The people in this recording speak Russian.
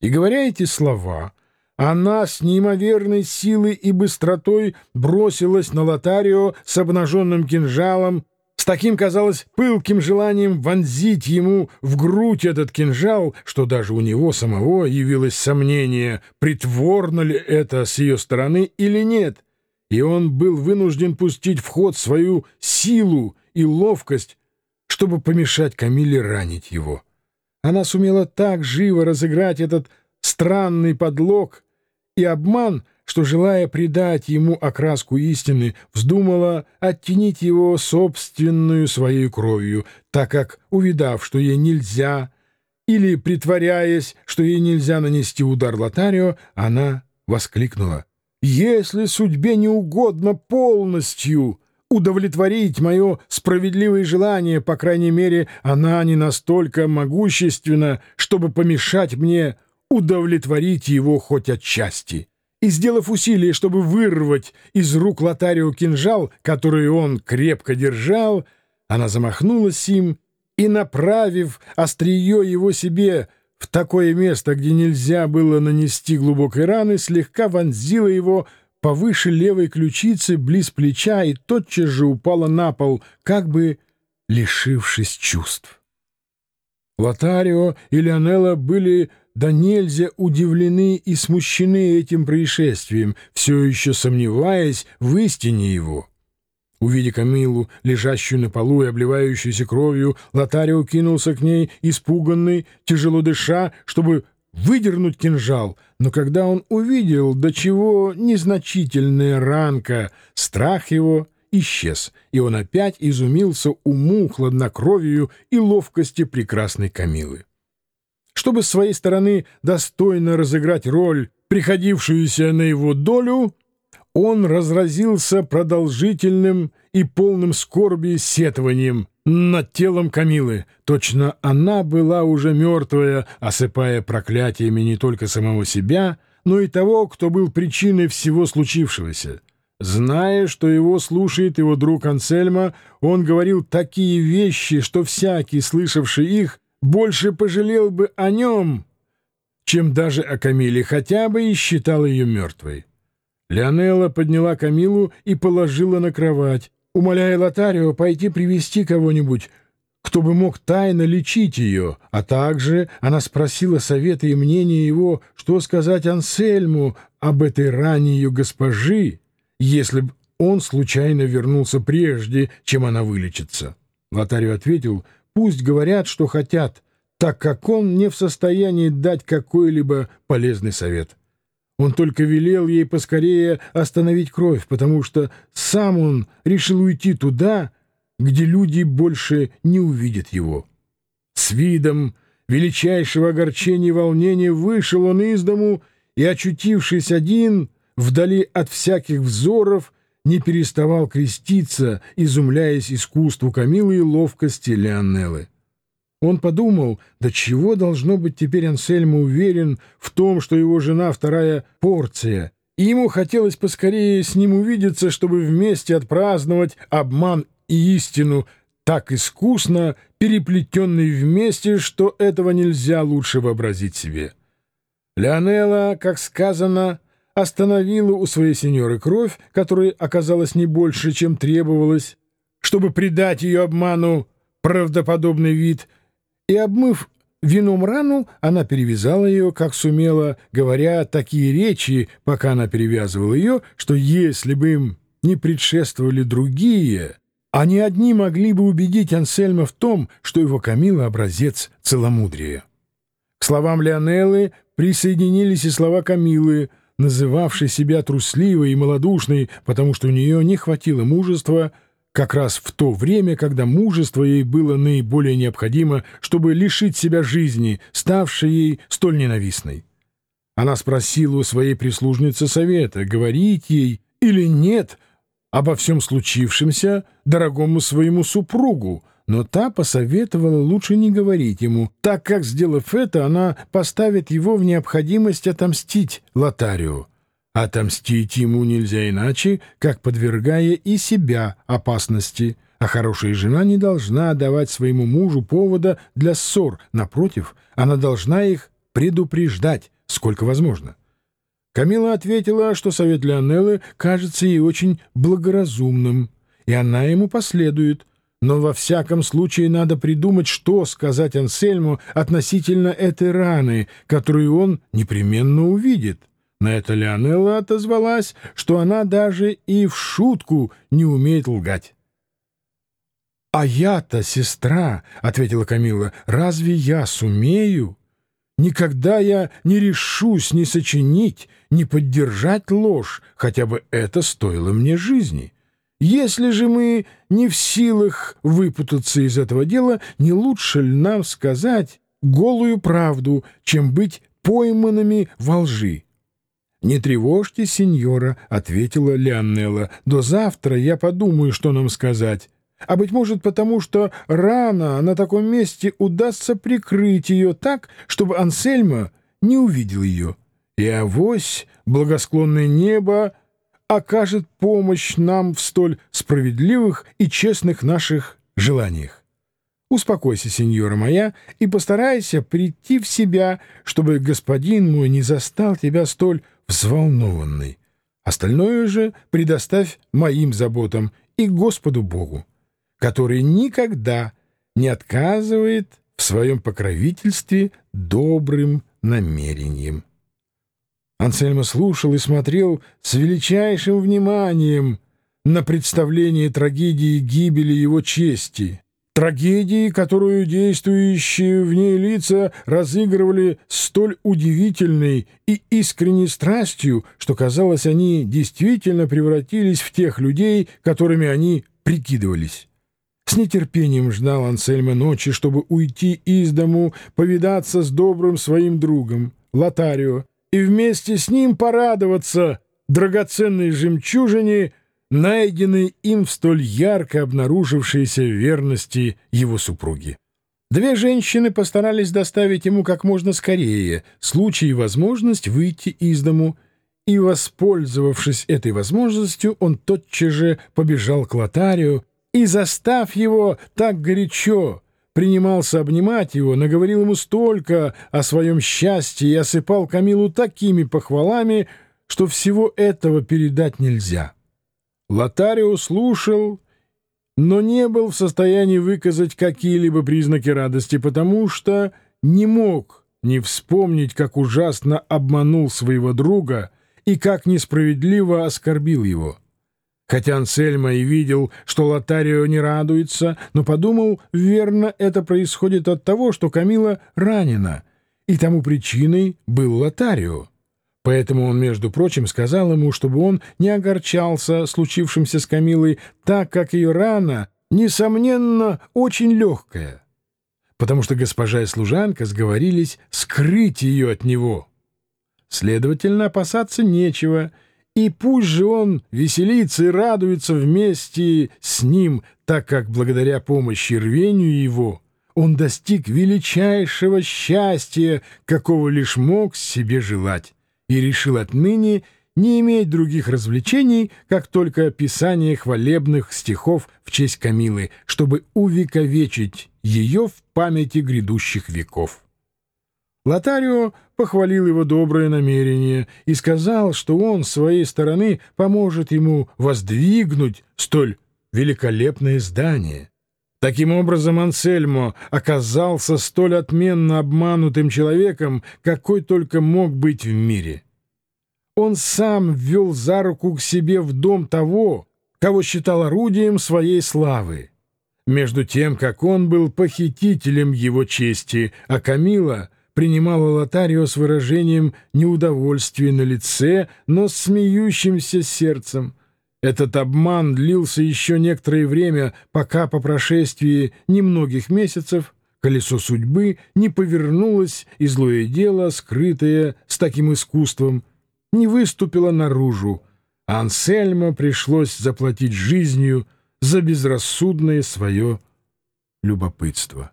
И говоря эти слова, она с неимоверной силой и быстротой бросилась на Лотарио с обнаженным кинжалом, с таким, казалось, пылким желанием вонзить ему в грудь этот кинжал, что даже у него самого явилось сомнение, притворно ли это с ее стороны или нет, и он был вынужден пустить в ход свою силу и ловкость, чтобы помешать Камиле ранить его. Она сумела так живо разыграть этот странный подлог и обман, что, желая придать ему окраску истины, вздумала оттенить его собственную своей кровью, так как, увидав, что ей нельзя, или притворяясь, что ей нельзя нанести удар Лотарио, она воскликнула. «Если судьбе не угодно полностью...» удовлетворить мое справедливое желание, по крайней мере, она не настолько могущественна, чтобы помешать мне удовлетворить его хоть отчасти. И, сделав усилие, чтобы вырвать из рук Лотарио кинжал, который он крепко держал, она замахнулась им и, направив острие его себе в такое место, где нельзя было нанести глубокой раны, слегка вонзила его повыше левой ключицы, близ плеча, и тотчас же упала на пол, как бы лишившись чувств. Лотарио и Леонелла были до нельзя удивлены и смущены этим происшествием, все еще сомневаясь в истине его. Увидя Камилу, лежащую на полу и обливающуюся кровью, Лотарио кинулся к ней, испуганный, тяжело дыша, чтобы выдернуть кинжал, но когда он увидел, до чего незначительная ранка, страх его исчез, и он опять изумился уму, хладнокровию и ловкости прекрасной Камилы. Чтобы с своей стороны достойно разыграть роль, приходившуюся на его долю, он разразился продолжительным и полным скорби сетованием над телом Камилы. Точно она была уже мертвая, осыпая проклятиями не только самого себя, но и того, кто был причиной всего случившегося. Зная, что его слушает его друг Ансельма, он говорил такие вещи, что всякий, слышавший их, больше пожалел бы о нем, чем даже о Камиле, хотя бы и считал ее мертвой. Леонелла подняла Камилу и положила на кровать, умоляя Лотарио пойти привести кого-нибудь, кто бы мог тайно лечить ее, а также она спросила совета и мнения его, что сказать Ансельму об этой ране ее госпожи, если бы он случайно вернулся прежде, чем она вылечится. Лотарио ответил — Пусть говорят, что хотят, так как он не в состоянии дать какой-либо полезный совет. Он только велел ей поскорее остановить кровь, потому что сам он решил уйти туда, где люди больше не увидят его. С видом величайшего огорчения и волнения вышел он из дому и, очутившись один, вдали от всяких взоров, не переставал креститься, изумляясь искусству Камилы и ловкости Леонеллы. Он подумал, до чего должно быть теперь Ансельмо уверен в том, что его жена вторая порция, и ему хотелось поскорее с ним увидеться, чтобы вместе отпраздновать обман и истину, так искусно переплетенные вместе, что этого нельзя лучше вообразить себе. Леонелла, как сказано, остановила у своей сеньоры кровь, которой оказалось не больше, чем требовалось, чтобы придать ее обману правдоподобный вид, и, обмыв вином рану, она перевязала ее, как сумела, говоря такие речи, пока она перевязывала ее, что если бы им не предшествовали другие, они одни могли бы убедить Ансельма в том, что его Камила — образец целомудрия. К словам Леонеллы присоединились и слова Камилы — называвшей себя трусливой и малодушной, потому что у нее не хватило мужества как раз в то время, когда мужество ей было наиболее необходимо, чтобы лишить себя жизни, ставшей ей столь ненавистной. Она спросила у своей прислужницы совета, говорить ей или нет обо всем случившемся дорогому своему супругу, но та посоветовала лучше не говорить ему, так как, сделав это, она поставит его в необходимость отомстить Лотарио. Отомстить ему нельзя иначе, как подвергая и себя опасности, а хорошая жена не должна давать своему мужу повода для ссор, напротив, она должна их предупреждать, сколько возможно. Камила ответила, что совет Леонеллы кажется ей очень благоразумным, и она ему последует, но во всяком случае надо придумать, что сказать Ансельму относительно этой раны, которую он непременно увидит. На это Леонелла отозвалась, что она даже и в шутку не умеет лгать. «А я-то, сестра, — ответила Камила, — разве я сумею? Никогда я не решусь ни сочинить, ни поддержать ложь, хотя бы это стоило мне жизни». Если же мы не в силах выпутаться из этого дела, не лучше ли нам сказать голую правду, чем быть пойманными во лжи? — Не тревожьте, сеньора, — ответила Леонелла. — До завтра я подумаю, что нам сказать. А, быть может, потому что рано на таком месте удастся прикрыть ее так, чтобы Ансельма не увидел ее. И авось благосклонное небо окажет помощь нам в столь справедливых и честных наших желаниях. Успокойся, сеньора моя, и постарайся прийти в себя, чтобы господин мой не застал тебя столь взволнованной. Остальное же предоставь моим заботам и Господу Богу, который никогда не отказывает в своем покровительстве добрым намерением. Ансельмо слушал и смотрел с величайшим вниманием на представление трагедии гибели его чести. Трагедии, которую действующие в ней лица разыгрывали столь удивительной и искренней страстью, что, казалось, они действительно превратились в тех людей, которыми они прикидывались. С нетерпением ждал Ансельмо ночи, чтобы уйти из дому, повидаться с добрым своим другом, Лотарио, и вместе с ним порадоваться драгоценной жемчужине, найденной им в столь ярко обнаружившейся верности его супруги. Две женщины постарались доставить ему как можно скорее случай и возможность выйти из дому, и, воспользовавшись этой возможностью, он тотчас же побежал к Лотарию и, застав его так горячо, принимался обнимать его, наговорил ему столько о своем счастье и осыпал Камилу такими похвалами, что всего этого передать нельзя. Лотарио слушал, но не был в состоянии выказать какие-либо признаки радости, потому что не мог не вспомнить, как ужасно обманул своего друга и как несправедливо оскорбил его. Хотя Ансельма и видел, что Лотарио не радуется, но подумал, верно, это происходит от того, что Камила ранена, и тому причиной был Лотарио. Поэтому он, между прочим, сказал ему, чтобы он не огорчался случившимся с Камилой, так как ее рана, несомненно, очень легкая, потому что госпожа и служанка сговорились скрыть ее от него. Следовательно, опасаться нечего — и пусть же он веселится и радуется вместе с ним, так как благодаря помощи рвению его он достиг величайшего счастья, какого лишь мог себе желать, и решил отныне не иметь других развлечений, как только писание хвалебных стихов в честь Камилы, чтобы увековечить ее в памяти грядущих веков. Лотарио похвалил его доброе намерение и сказал, что он своей стороны поможет ему воздвигнуть столь великолепное здание. Таким образом, Ансельмо оказался столь отменно обманутым человеком, какой только мог быть в мире. Он сам ввел за руку к себе в дом того, кого считал орудием своей славы. Между тем, как он был похитителем его чести, а Камила — принимала Лотарио с выражением неудовольствия на лице, но с смеющимся сердцем. Этот обман длился еще некоторое время, пока по прошествии немногих месяцев колесо судьбы не повернулось, и злое дело, скрытое с таким искусством, не выступило наружу, а Ансельмо пришлось заплатить жизнью за безрассудное свое любопытство.